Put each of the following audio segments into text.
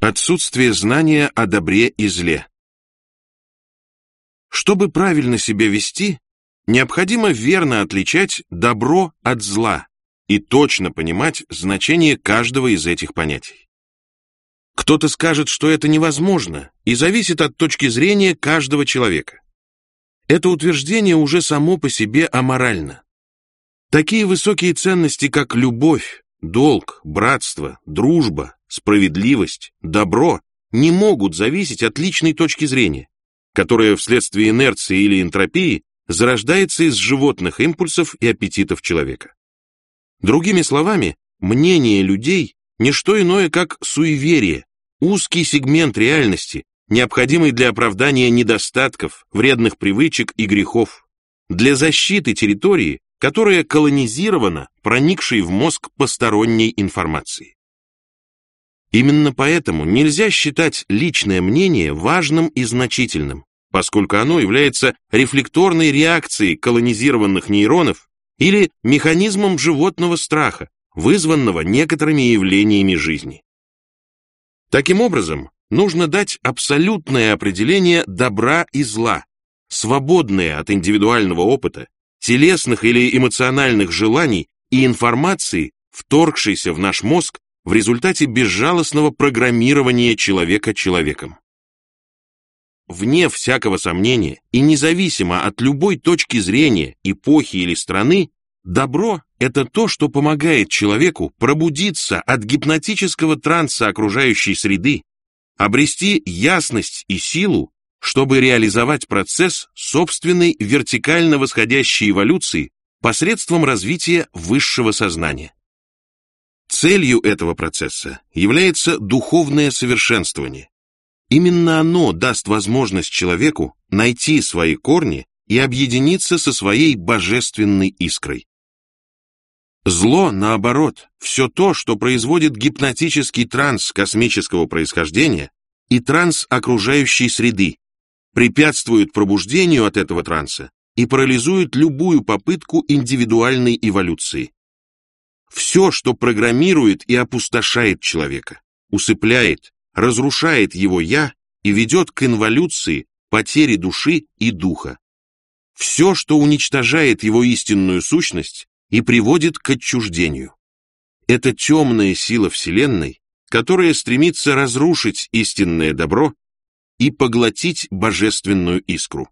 Отсутствие знания о добре и зле. Чтобы правильно себя вести, необходимо верно отличать добро от зла и точно понимать значение каждого из этих понятий. Кто-то скажет, что это невозможно и зависит от точки зрения каждого человека. Это утверждение уже само по себе аморально. Такие высокие ценности, как любовь, долг, братство, дружба, справедливость, добро не могут зависеть от личной точки зрения, которая вследствие инерции или энтропии зарождается из животных импульсов и аппетитов человека. Другими словами, мнение людей – не что иное, как суеверие, узкий сегмент реальности, необходимый для оправдания недостатков, вредных привычек и грехов, для защиты территории, которая колонизирована проникшей в мозг посторонней информацией. Именно поэтому нельзя считать личное мнение важным и значительным, поскольку оно является рефлекторной реакцией колонизированных нейронов или механизмом животного страха, вызванного некоторыми явлениями жизни. Таким образом, нужно дать абсолютное определение добра и зла, свободное от индивидуального опыта, телесных или эмоциональных желаний и информации, вторгшейся в наш мозг в результате безжалостного программирования человека человеком. Вне всякого сомнения и независимо от любой точки зрения, эпохи или страны, добро – это то, что помогает человеку пробудиться от гипнотического транса окружающей среды, обрести ясность и силу, чтобы реализовать процесс собственной вертикально восходящей эволюции посредством развития высшего сознания. Целью этого процесса является духовное совершенствование. Именно оно даст возможность человеку найти свои корни и объединиться со своей божественной искрой. Зло, наоборот, все то, что производит гипнотический транс космического происхождения и транс окружающей среды, препятствует пробуждению от этого транса и парализует любую попытку индивидуальной эволюции. Все, что программирует и опустошает человека, усыпляет, разрушает его «я» и ведет к инволюции, потере души и духа. Все, что уничтожает его истинную сущность и приводит к отчуждению. Это темная сила Вселенной, которая стремится разрушить истинное добро и поглотить божественную искру.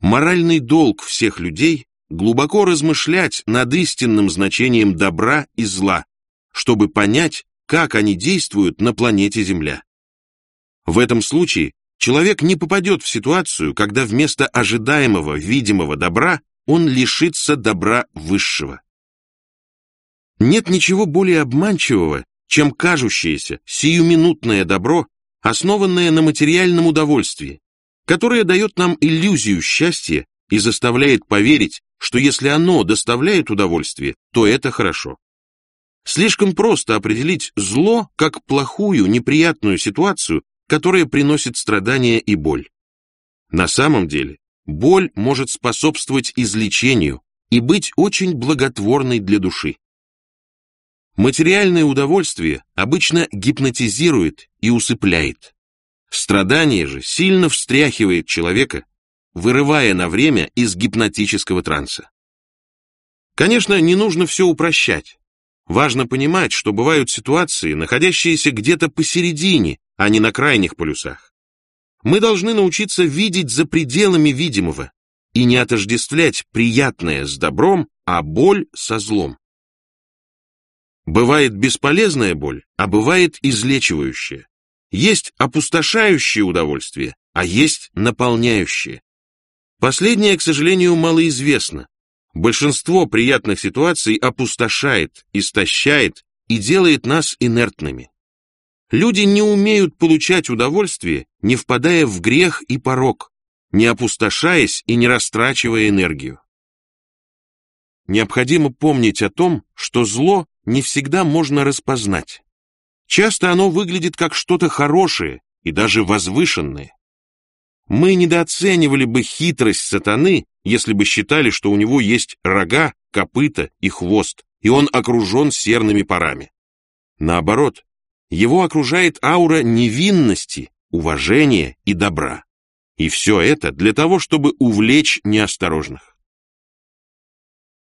Моральный долг всех людей глубоко размышлять над истинным значением добра и зла, чтобы понять, как они действуют на планете Земля. В этом случае человек не попадет в ситуацию, когда вместо ожидаемого видимого добра он лишится добра высшего. Нет ничего более обманчивого, чем кажущееся сиюминутное добро, основанное на материальном удовольствии, которое дает нам иллюзию счастья и заставляет поверить, что если оно доставляет удовольствие, то это хорошо. Слишком просто определить зло как плохую, неприятную ситуацию, которая приносит страдания и боль. На самом деле, боль может способствовать излечению и быть очень благотворной для души. Материальное удовольствие обычно гипнотизирует и усыпляет. Страдание же сильно встряхивает человека вырывая на время из гипнотического транса. Конечно, не нужно все упрощать. Важно понимать, что бывают ситуации, находящиеся где-то посередине, а не на крайних полюсах. Мы должны научиться видеть за пределами видимого и не отождествлять приятное с добром, а боль со злом. Бывает бесполезная боль, а бывает излечивающая. Есть опустошающее удовольствие, а есть наполняющее. Последнее, к сожалению, малоизвестно. Большинство приятных ситуаций опустошает, истощает и делает нас инертными. Люди не умеют получать удовольствие, не впадая в грех и порок, не опустошаясь и не растрачивая энергию. Необходимо помнить о том, что зло не всегда можно распознать. Часто оно выглядит как что-то хорошее и даже возвышенное. Мы недооценивали бы хитрость сатаны, если бы считали, что у него есть рога, копыта и хвост, и он окружен серными парами. Наоборот, его окружает аура невинности, уважения и добра. И все это для того, чтобы увлечь неосторожных.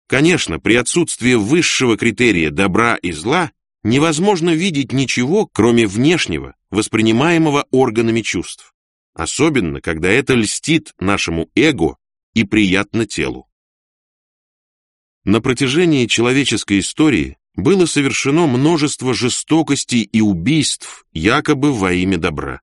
Конечно, при отсутствии высшего критерия добра и зла невозможно видеть ничего, кроме внешнего, воспринимаемого органами чувств, особенно когда это льстит нашему эго и приятно телу. На протяжении человеческой истории было совершено множество жестокостей и убийств якобы во имя добра.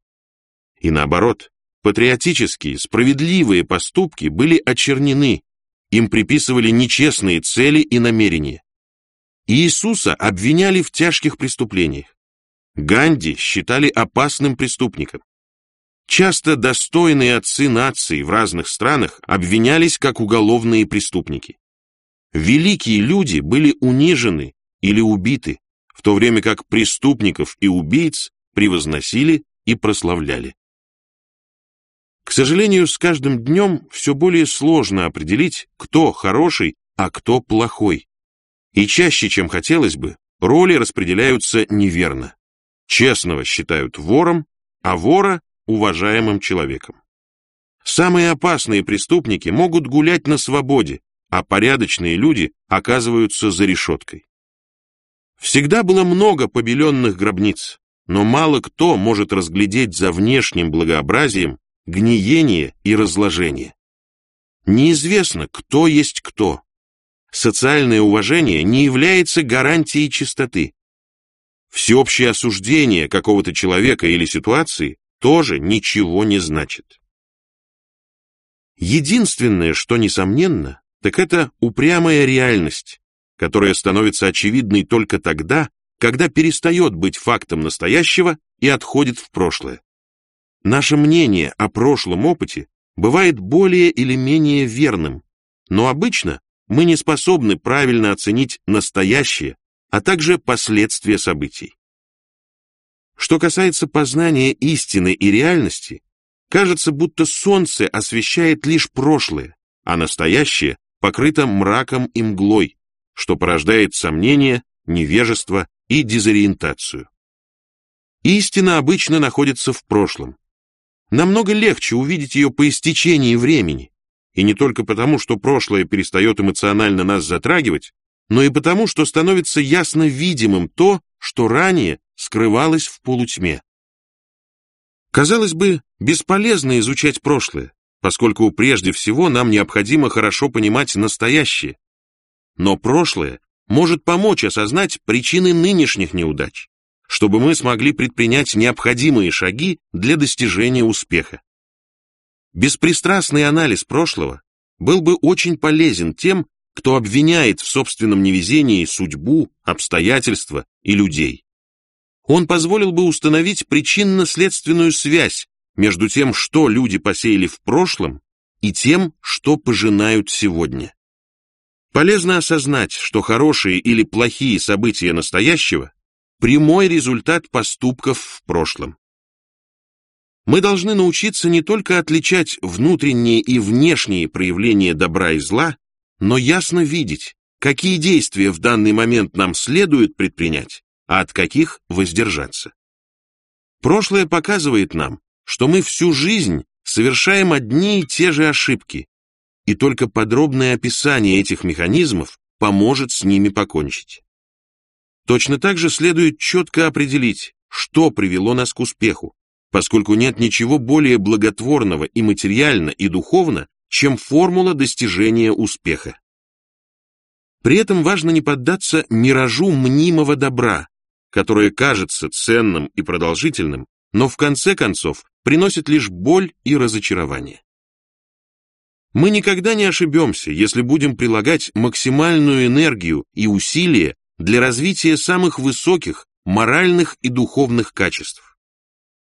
И наоборот, патриотические, справедливые поступки были очернены, им приписывали нечестные цели и намерения. Иисуса обвиняли в тяжких преступлениях. Ганди считали опасным преступником. Часто достойные отцы наций в разных странах обвинялись как уголовные преступники. Великие люди были унижены или убиты, в то время как преступников и убийц превозносили и прославляли. К сожалению, с каждым днем все более сложно определить, кто хороший, а кто плохой. И чаще, чем хотелось бы, роли распределяются неверно. Честного считают вором, а вора – уважаемым человеком. Самые опасные преступники могут гулять на свободе, а порядочные люди оказываются за решеткой. Всегда было много побеленных гробниц, но мало кто может разглядеть за внешним благообразием гниение и разложение. Неизвестно, кто есть кто. Социальное уважение не является гарантией чистоты. Всеобщее осуждение какого-то человека или ситуации тоже ничего не значит. Единственное, что несомненно, так это упрямая реальность, которая становится очевидной только тогда, когда перестает быть фактом настоящего и отходит в прошлое. Наше мнение о прошлом опыте бывает более или менее верным, но обычно мы не способны правильно оценить настоящее, а также последствия событий. Что касается познания истины и реальности, кажется, будто солнце освещает лишь прошлое, а настоящее покрыто мраком и мглой, что порождает сомнения, невежество и дезориентацию. Истина обычно находится в прошлом, Намного легче увидеть ее по истечении времени. И не только потому, что прошлое перестает эмоционально нас затрагивать, но и потому, что становится ясно видимым то, что ранее скрывалось в полутьме. Казалось бы, бесполезно изучать прошлое, поскольку прежде всего нам необходимо хорошо понимать настоящее. Но прошлое может помочь осознать причины нынешних неудач чтобы мы смогли предпринять необходимые шаги для достижения успеха. Беспристрастный анализ прошлого был бы очень полезен тем, кто обвиняет в собственном невезении судьбу, обстоятельства и людей. Он позволил бы установить причинно-следственную связь между тем, что люди посеяли в прошлом, и тем, что пожинают сегодня. Полезно осознать, что хорошие или плохие события настоящего прямой результат поступков в прошлом. Мы должны научиться не только отличать внутренние и внешние проявления добра и зла, но ясно видеть, какие действия в данный момент нам следует предпринять, а от каких воздержаться. Прошлое показывает нам, что мы всю жизнь совершаем одни и те же ошибки, и только подробное описание этих механизмов поможет с ними покончить. Точно так же следует четко определить, что привело нас к успеху, поскольку нет ничего более благотворного и материально, и духовно, чем формула достижения успеха. При этом важно не поддаться миражу мнимого добра, которое кажется ценным и продолжительным, но в конце концов приносит лишь боль и разочарование. Мы никогда не ошибемся, если будем прилагать максимальную энергию и усилия для развития самых высоких моральных и духовных качеств.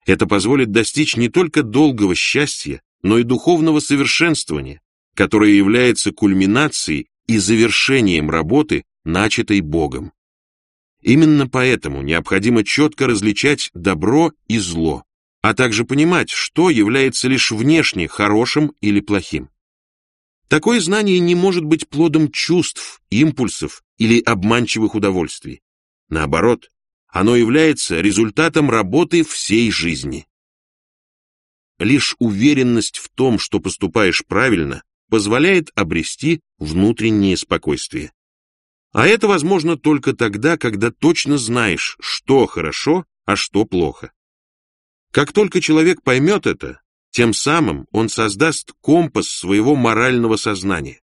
Это позволит достичь не только долгого счастья, но и духовного совершенствования, которое является кульминацией и завершением работы, начатой Богом. Именно поэтому необходимо четко различать добро и зло, а также понимать, что является лишь внешне хорошим или плохим. Такое знание не может быть плодом чувств, импульсов или обманчивых удовольствий. Наоборот, оно является результатом работы всей жизни. Лишь уверенность в том, что поступаешь правильно, позволяет обрести внутреннее спокойствие. А это возможно только тогда, когда точно знаешь, что хорошо, а что плохо. Как только человек поймет это, тем самым он создаст компас своего морального сознания.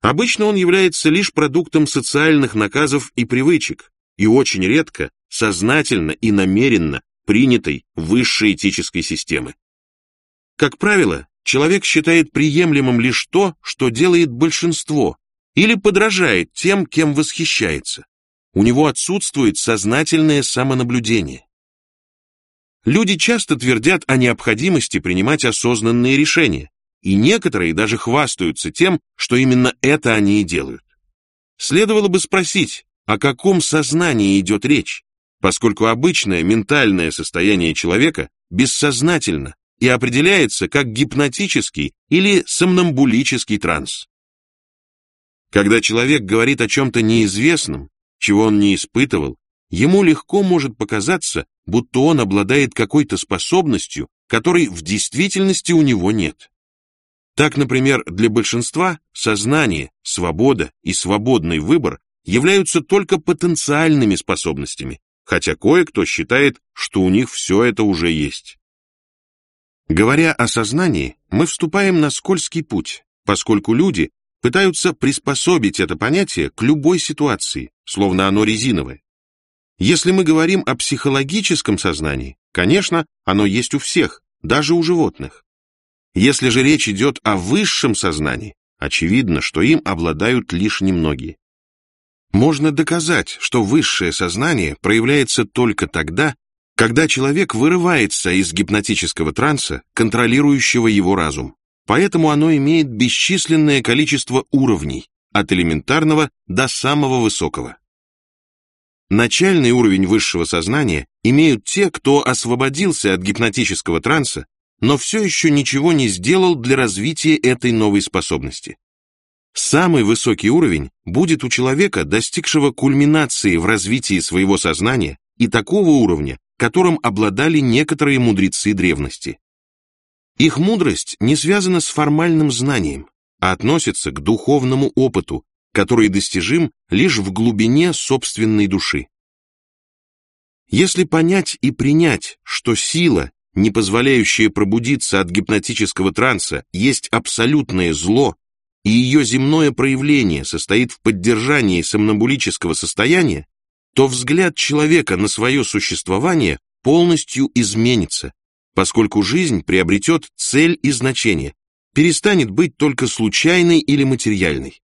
Обычно он является лишь продуктом социальных наказов и привычек, и очень редко сознательно и намеренно принятой высшей этической системы. Как правило, человек считает приемлемым лишь то, что делает большинство, или подражает тем, кем восхищается. У него отсутствует сознательное самонаблюдение. Люди часто твердят о необходимости принимать осознанные решения, и некоторые даже хвастаются тем, что именно это они и делают. Следовало бы спросить, о каком сознании идет речь, поскольку обычное ментальное состояние человека бессознательно и определяется как гипнотический или сомнамбулический транс. Когда человек говорит о чем-то неизвестном, чего он не испытывал, ему легко может показаться, будто он обладает какой-то способностью, которой в действительности у него нет. Так, например, для большинства сознание, свобода и свободный выбор являются только потенциальными способностями, хотя кое-кто считает, что у них все это уже есть. Говоря о сознании, мы вступаем на скользкий путь, поскольку люди пытаются приспособить это понятие к любой ситуации, словно оно резиновое. Если мы говорим о психологическом сознании, конечно, оно есть у всех, даже у животных. Если же речь идет о высшем сознании, очевидно, что им обладают лишь немногие. Можно доказать, что высшее сознание проявляется только тогда, когда человек вырывается из гипнотического транса, контролирующего его разум. Поэтому оно имеет бесчисленное количество уровней, от элементарного до самого высокого. Начальный уровень высшего сознания имеют те, кто освободился от гипнотического транса, но все еще ничего не сделал для развития этой новой способности. Самый высокий уровень будет у человека, достигшего кульминации в развитии своего сознания и такого уровня, которым обладали некоторые мудрецы древности. Их мудрость не связана с формальным знанием, а относится к духовному опыту, который достижим лишь в глубине собственной души. Если понять и принять, что сила, не позволяющая пробудиться от гипнотического транса, есть абсолютное зло, и ее земное проявление состоит в поддержании сомнамбулического состояния, то взгляд человека на свое существование полностью изменится, поскольку жизнь приобретет цель и значение, перестанет быть только случайной или материальной.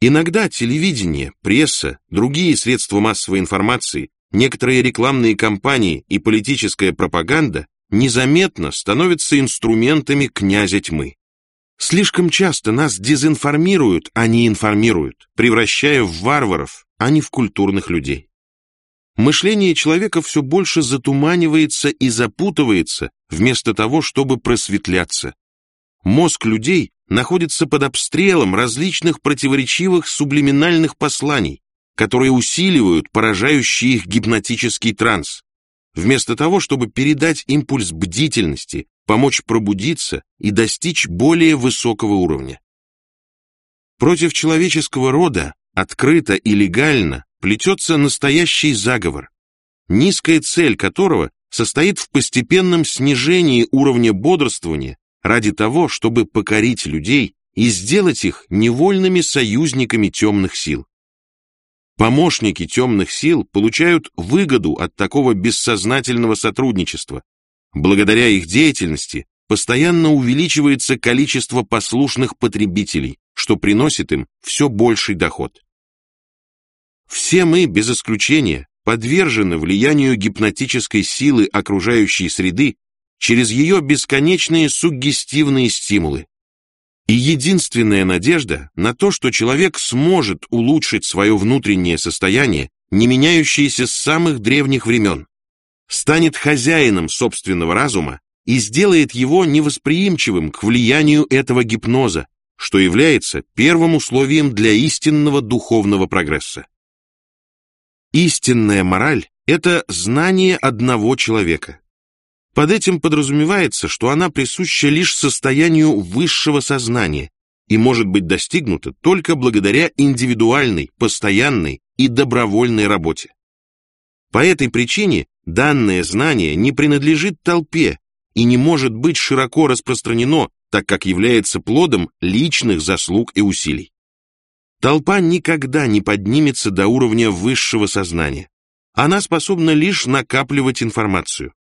Иногда телевидение, пресса, другие средства массовой информации, некоторые рекламные кампании и политическая пропаганда незаметно становятся инструментами князя тьмы. Слишком часто нас дезинформируют, а не информируют, превращая в варваров, а не в культурных людей. Мышление человека все больше затуманивается и запутывается, вместо того, чтобы просветляться. Мозг людей находится под обстрелом различных противоречивых сублиминальных посланий, которые усиливают поражающий их гипнотический транс, вместо того, чтобы передать импульс бдительности, помочь пробудиться и достичь более высокого уровня. Против человеческого рода открыто и легально плетется настоящий заговор, низкая цель которого состоит в постепенном снижении уровня бодрствования ради того, чтобы покорить людей и сделать их невольными союзниками темных сил. Помощники темных сил получают выгоду от такого бессознательного сотрудничества. Благодаря их деятельности постоянно увеличивается количество послушных потребителей, что приносит им все больший доход. Все мы, без исключения, подвержены влиянию гипнотической силы окружающей среды через ее бесконечные суггестивные стимулы. И единственная надежда на то, что человек сможет улучшить свое внутреннее состояние, не меняющееся с самых древних времен, станет хозяином собственного разума и сделает его невосприимчивым к влиянию этого гипноза, что является первым условием для истинного духовного прогресса. Истинная мораль – это знание одного человека. Под этим подразумевается, что она присуща лишь состоянию высшего сознания и может быть достигнута только благодаря индивидуальной, постоянной и добровольной работе. По этой причине данное знание не принадлежит толпе и не может быть широко распространено, так как является плодом личных заслуг и усилий. Толпа никогда не поднимется до уровня высшего сознания. Она способна лишь накапливать информацию.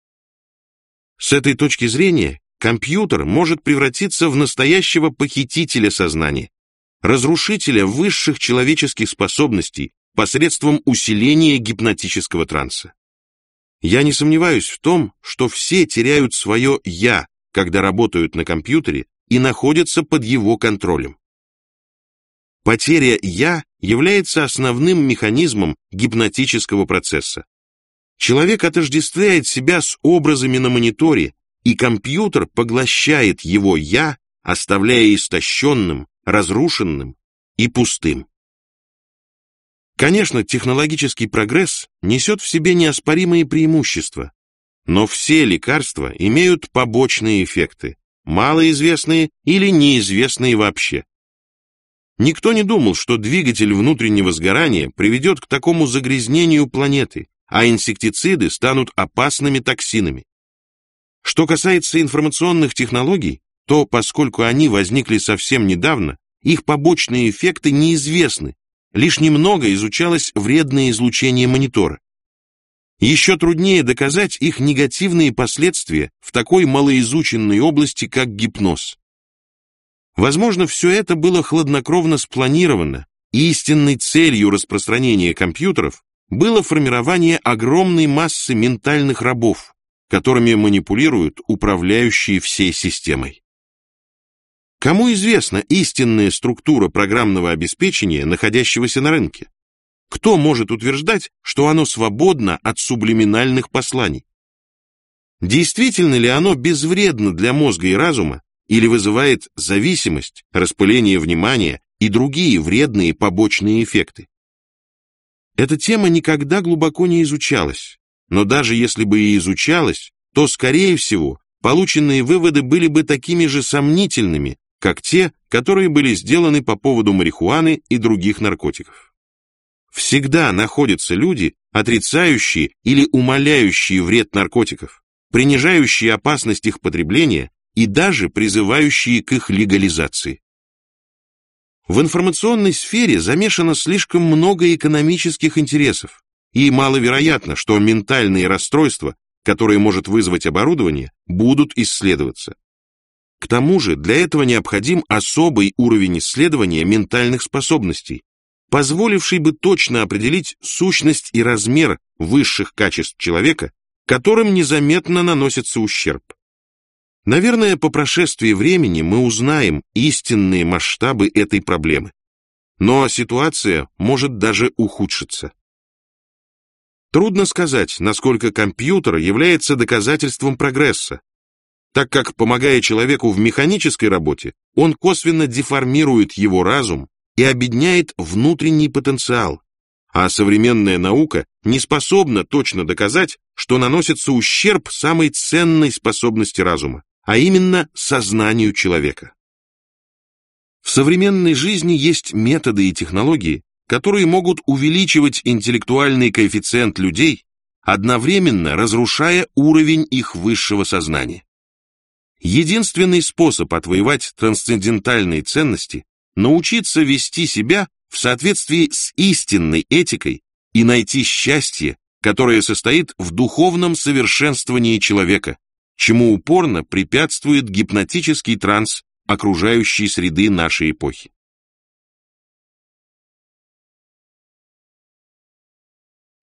С этой точки зрения компьютер может превратиться в настоящего похитителя сознания, разрушителя высших человеческих способностей посредством усиления гипнотического транса. Я не сомневаюсь в том, что все теряют свое «я», когда работают на компьютере и находятся под его контролем. Потеря «я» является основным механизмом гипнотического процесса. Человек отождествляет себя с образами на мониторе, и компьютер поглощает его «я», оставляя истощенным, разрушенным и пустым. Конечно, технологический прогресс несет в себе неоспоримые преимущества, но все лекарства имеют побочные эффекты, малоизвестные или неизвестные вообще. Никто не думал, что двигатель внутреннего сгорания приведет к такому загрязнению планеты, а инсектициды станут опасными токсинами. Что касается информационных технологий, то поскольку они возникли совсем недавно, их побочные эффекты неизвестны, лишь немного изучалось вредное излучение монитора. Еще труднее доказать их негативные последствия в такой малоизученной области, как гипноз. Возможно, все это было хладнокровно спланировано, и истинной целью распространения компьютеров было формирование огромной массы ментальных рабов, которыми манипулируют управляющие всей системой. Кому известна истинная структура программного обеспечения, находящегося на рынке? Кто может утверждать, что оно свободно от сублиминальных посланий? Действительно ли оно безвредно для мозга и разума, или вызывает зависимость, распыление внимания и другие вредные побочные эффекты? Эта тема никогда глубоко не изучалась, но даже если бы и изучалась, то, скорее всего, полученные выводы были бы такими же сомнительными, как те, которые были сделаны по поводу марихуаны и других наркотиков. Всегда находятся люди, отрицающие или умаляющие вред наркотиков, принижающие опасность их потребления и даже призывающие к их легализации. В информационной сфере замешано слишком много экономических интересов, и маловероятно, что ментальные расстройства, которые может вызвать оборудование, будут исследоваться. К тому же для этого необходим особый уровень исследования ментальных способностей, позволивший бы точно определить сущность и размер высших качеств человека, которым незаметно наносится ущерб. Наверное, по прошествии времени мы узнаем истинные масштабы этой проблемы. Но ситуация может даже ухудшиться. Трудно сказать, насколько компьютер является доказательством прогресса, так как, помогая человеку в механической работе, он косвенно деформирует его разум и обедняет внутренний потенциал, а современная наука не способна точно доказать, что наносится ущерб самой ценной способности разума, а именно сознанию человека. В современной жизни есть методы и технологии, которые могут увеличивать интеллектуальный коэффициент людей, одновременно разрушая уровень их высшего сознания. Единственный способ отвоевать трансцендентальные ценности научиться вести себя в соответствии с истинной этикой и найти счастье, которое состоит в духовном совершенствовании человека, чему упорно препятствует гипнотический транс окружающей среды нашей эпохи.